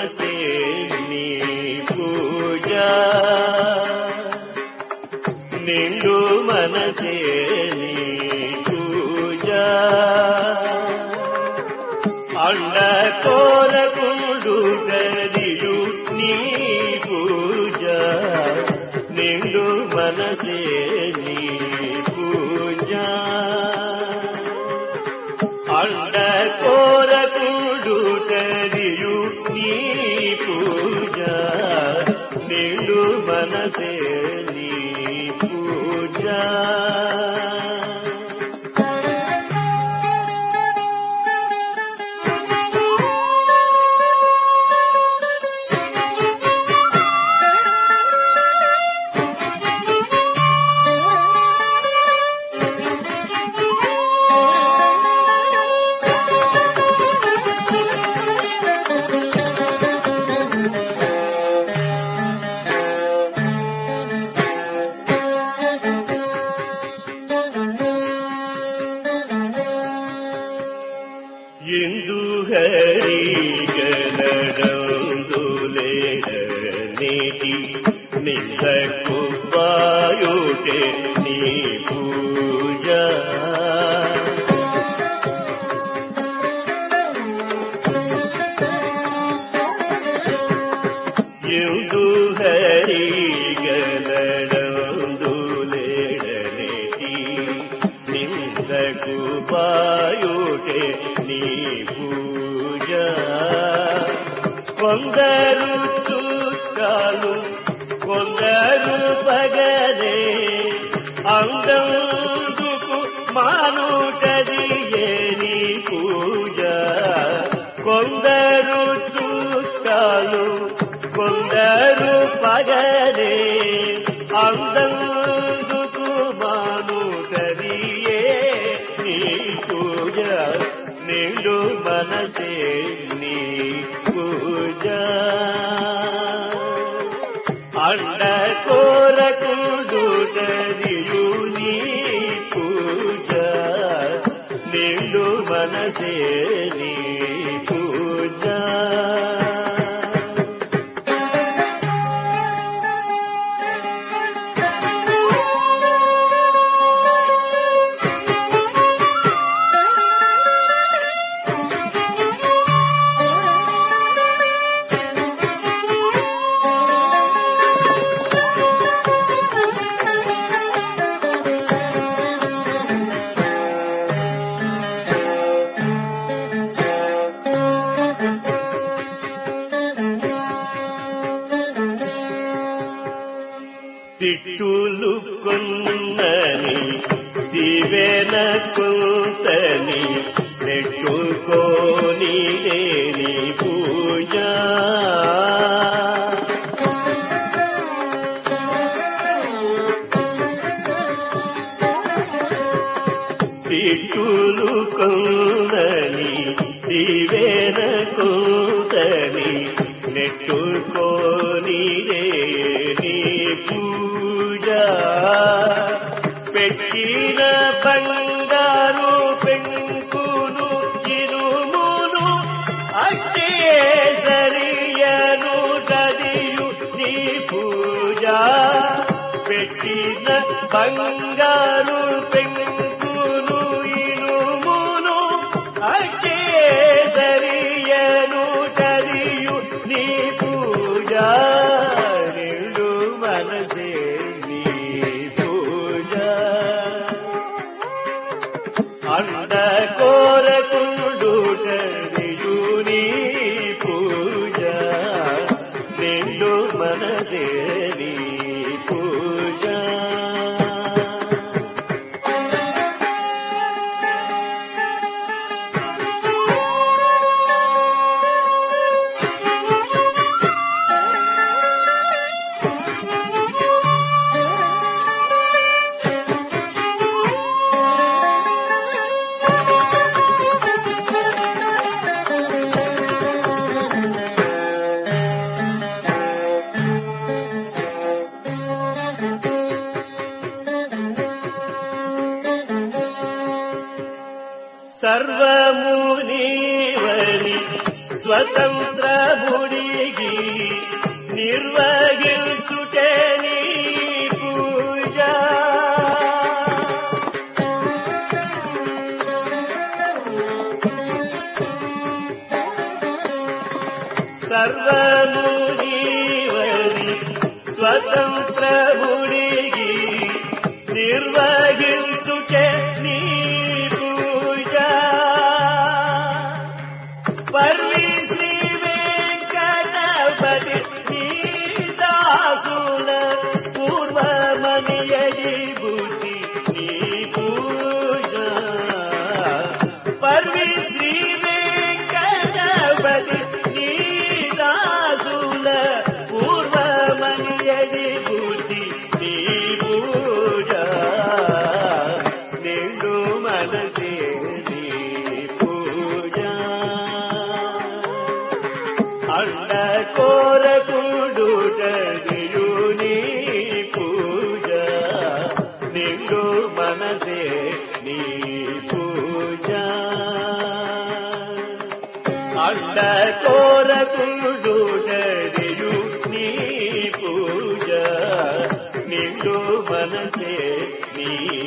మనసే నీ పూజ. నిండు మనసే నీ పూజ. అండ కోరకుండు గదియు నీ పూజ. నిండు మనసే నీ పూజ. మనసే नियो నిందకు పాయుటే నీ పూజ. కొందరు చుట్టాలు కొందరు పగనే అందందుకు మానుటది ఏ నీ పూజ. కొందరు చుట్టాలు కొందరు పూజ నిండు మనసే నీ పూజ. అండ కోరకుండుటదియు నీ పూజ. నిండు మనసే నీ పూజ. తిట్టులు కొన్నని దివెన కుంతని పెట్టుకోని లేని పూజ. తిట్టులు కొన్నని దివెన बङ्गार ಸರ್ವಮುನೀವನಿ ಸ್ವತಂತ್ರ ಬುಡಿಗಿ ನಿರ್ವಹಿಸುಟೆ ನೀ ಪೂಜಾ ಸರ್ವಮುನೀವನಿ ಸ್ವತಂತ್ರ ಬುಡಿಗಿ ನಿರ್ವಹಿಸು అండ నీ పూజ. నిన్ను మనసే నీ పూజ. అండ కోరకుడుటదియు నీ పూజ. నిన్ను మనసే నీ